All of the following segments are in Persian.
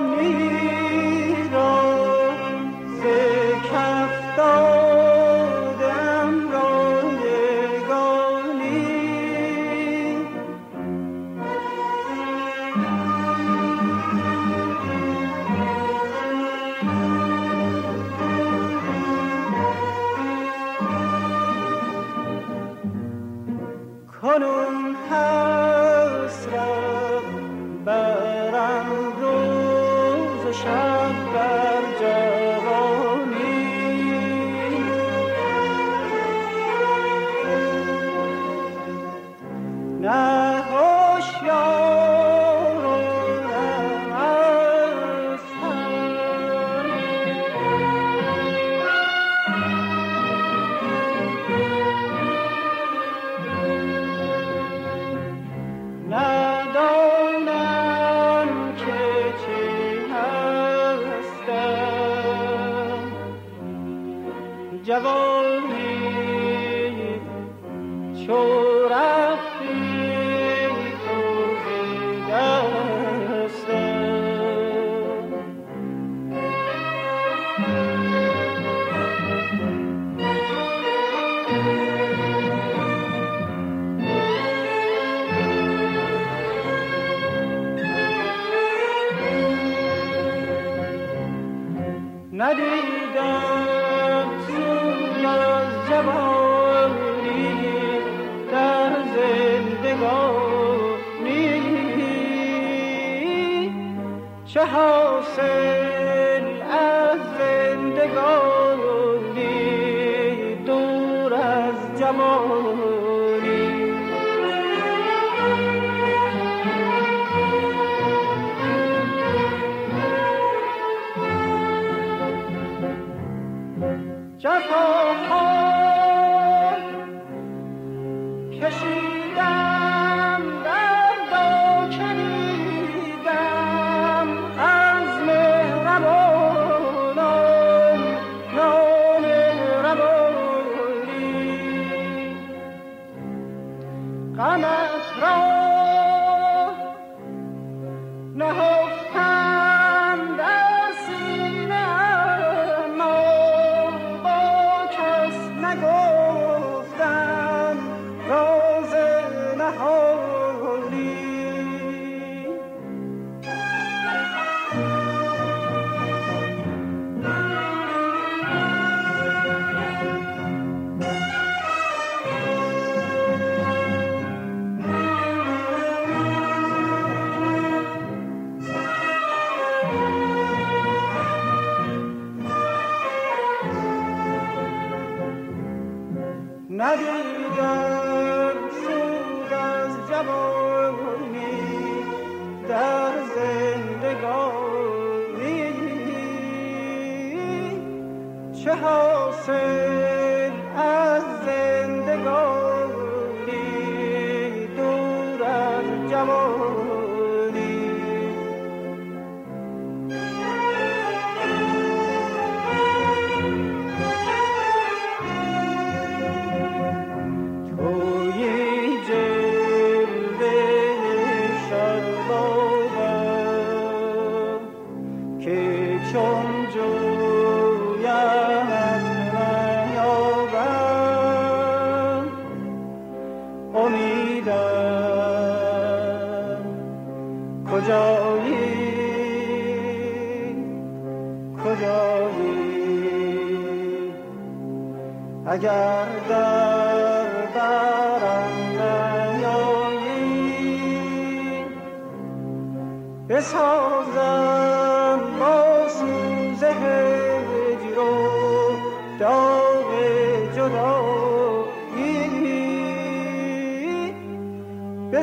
me. شهاسل از زندگان اگر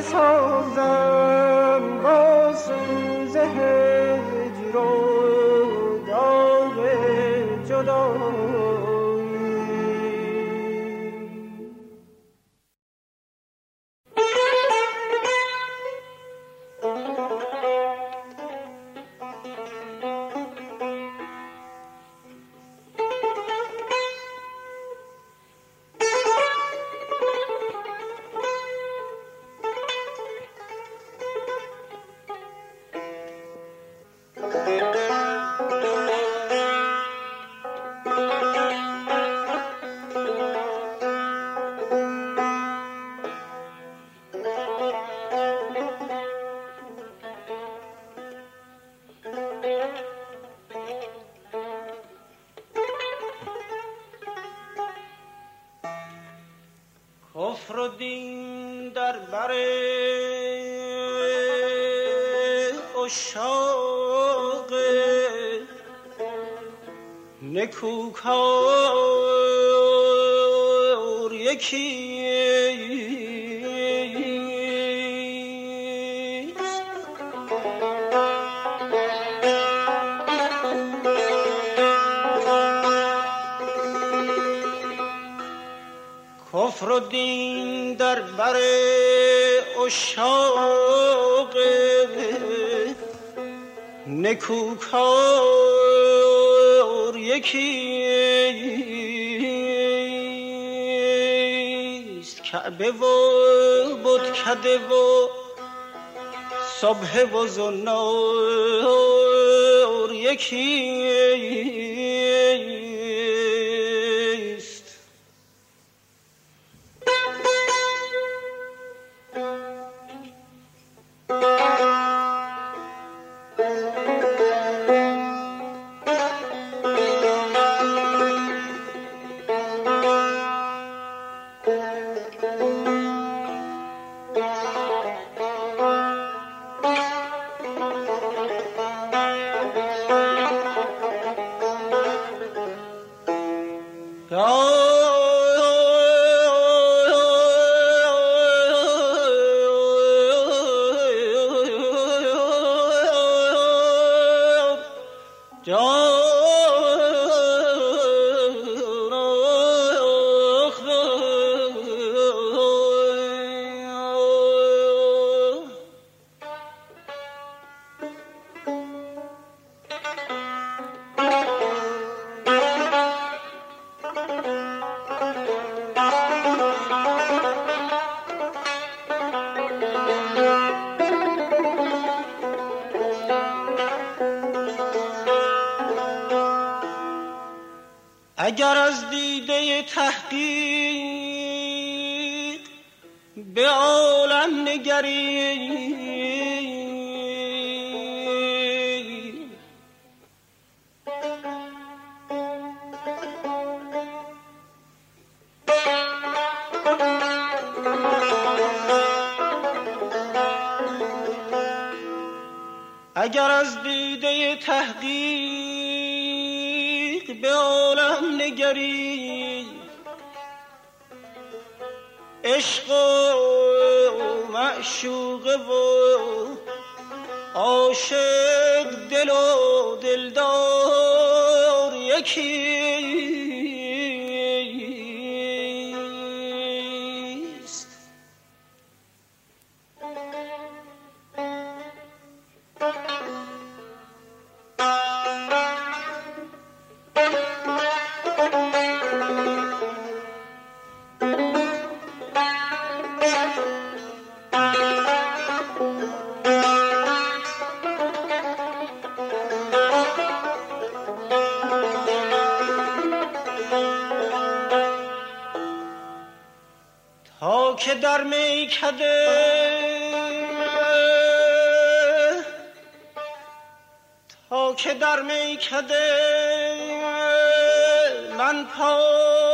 بسازم با سوز هجر و داغ جدایی اشاق نکوکار یکی. کفر و دین در بر اشاق نکوکار یکی کعبه و کده و صبح و زنار یکی اگر از دیده تحقیق به عالم نگری عشق و معشوق و عاشق دل و دلدار در میکده. تا که در میکده من پا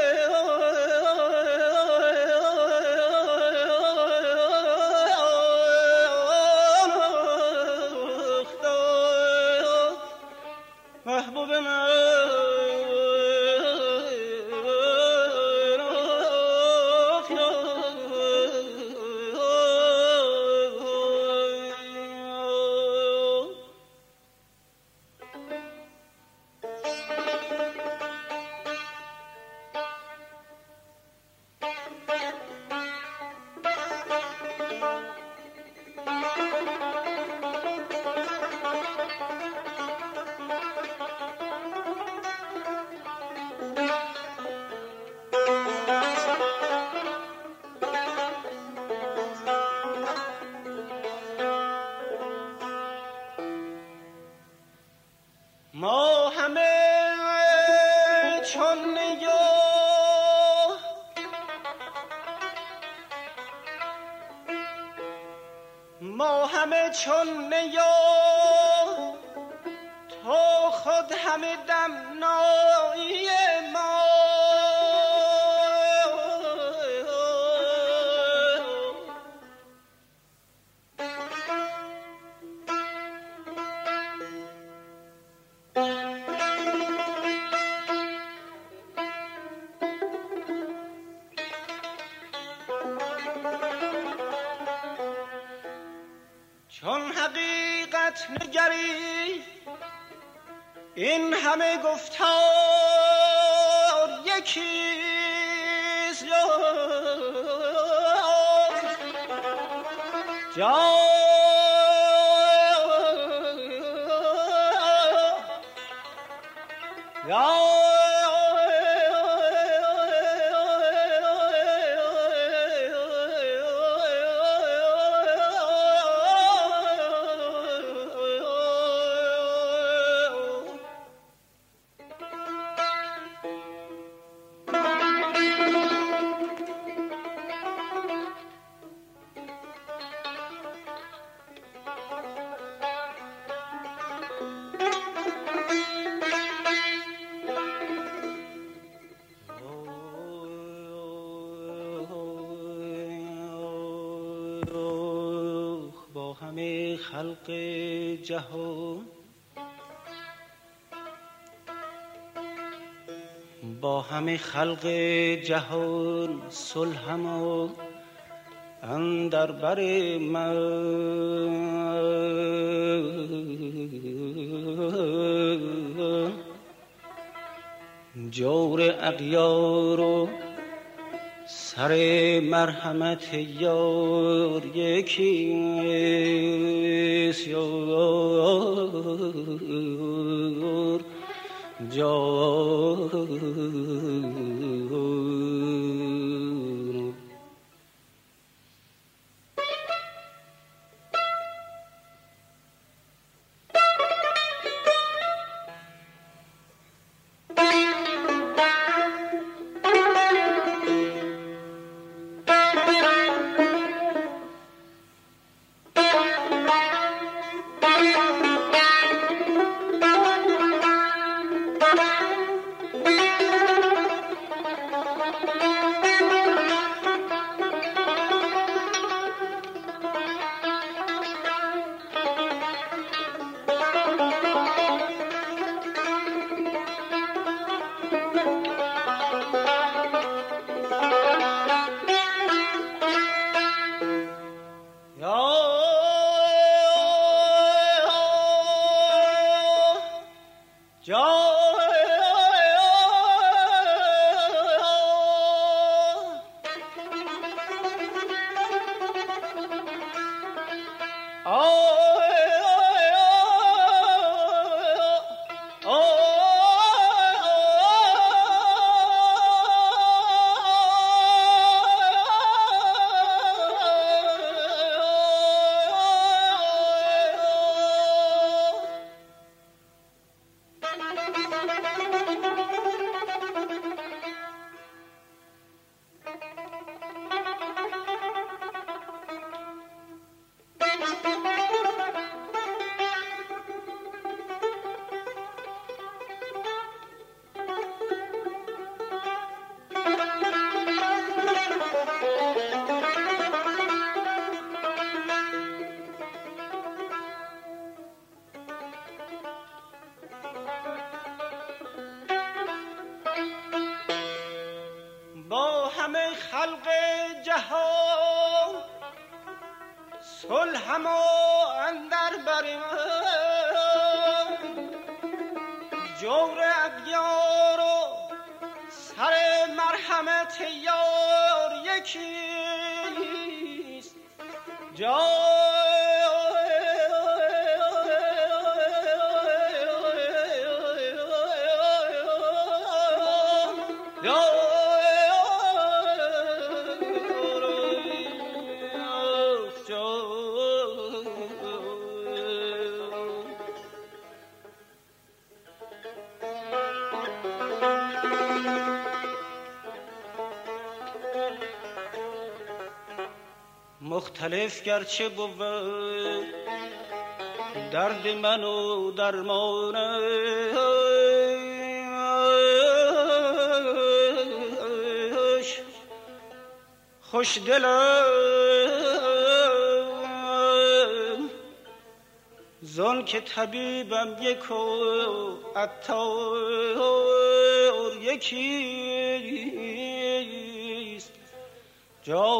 সন্ধ্যে نگری. این همه گفتار یکیست جان. خلق جهان. با همه خلق جهان صلحم و اندر بر من جور اغیار و سر مرحمت یار یکی یار. جار مختلف گرچه بود درد من و خوش دلم. زن که طبیبم یک و اتار یکیست. جا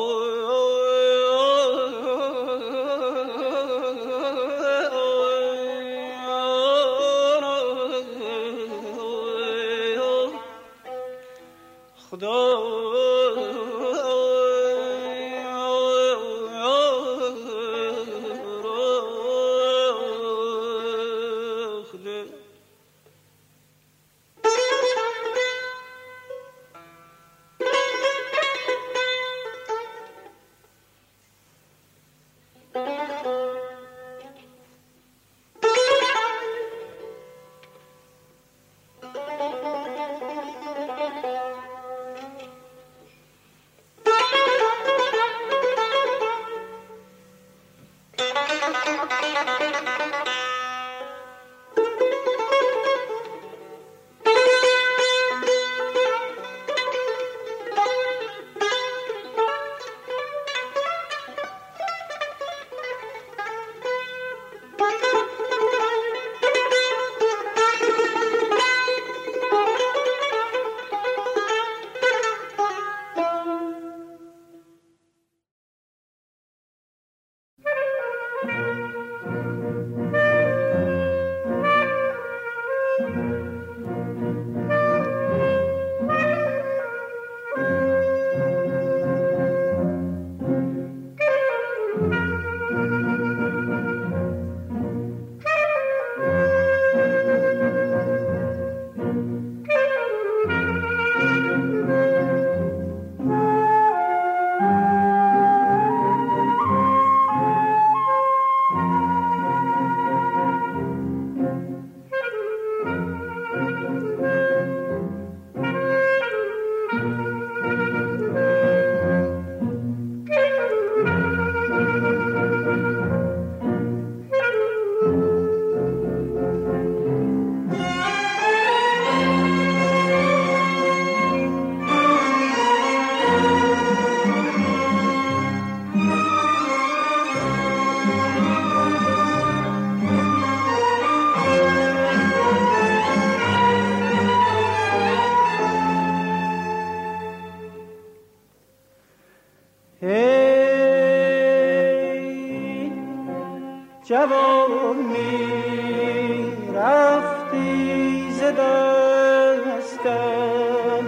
شکستم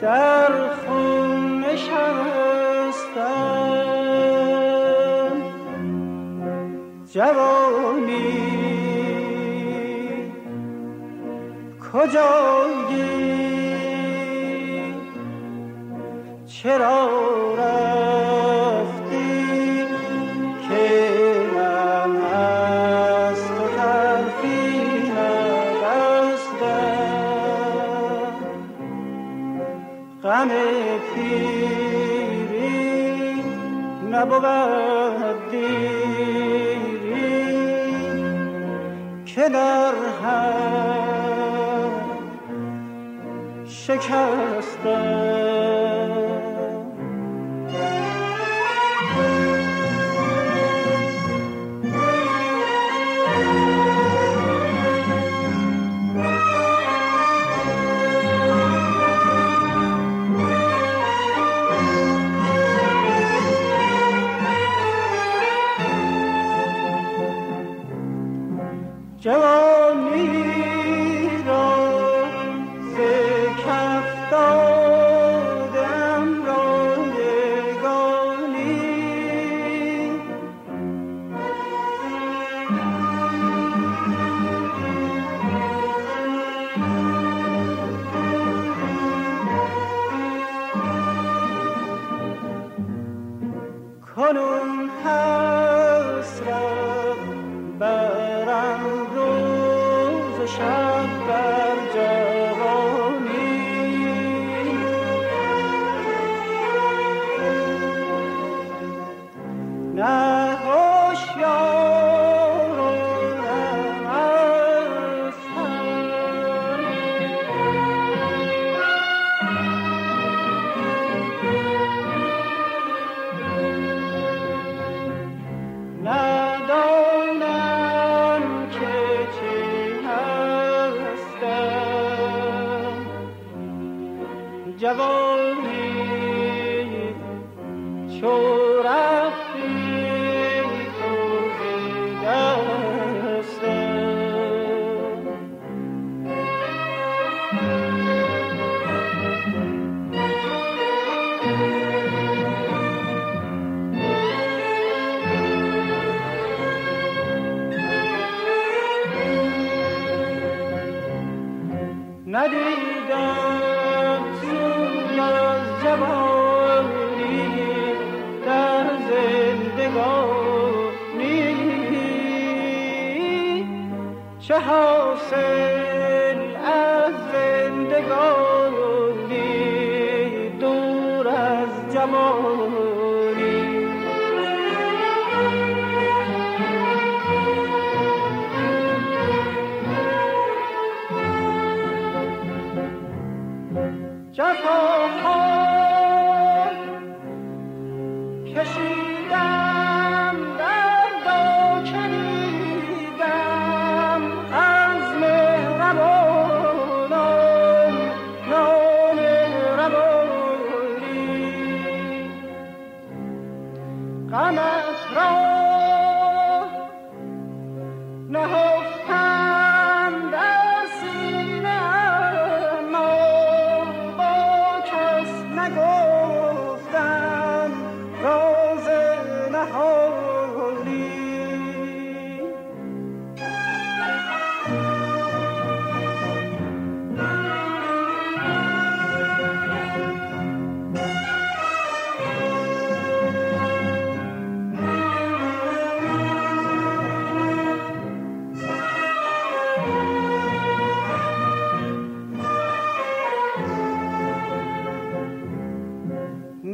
در خون نشستم. جوانی کجایی؟ چرا رفت نبود دیری که در هر شکستن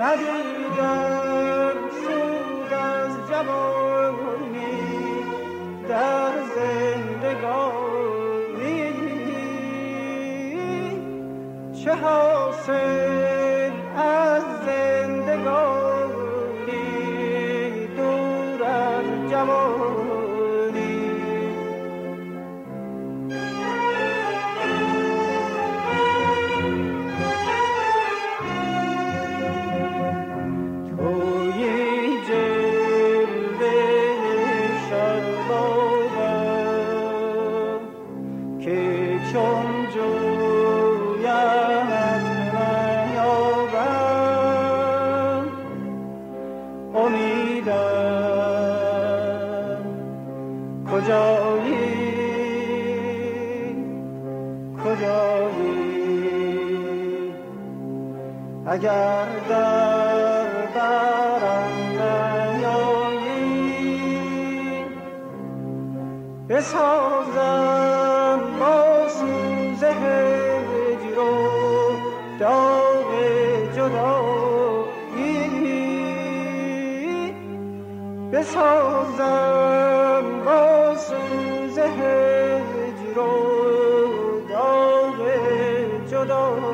Nadia! اگر در برم نیایی بسازم با سوز هجر و داغ جدایی. بسازم هجر و داغ جدایی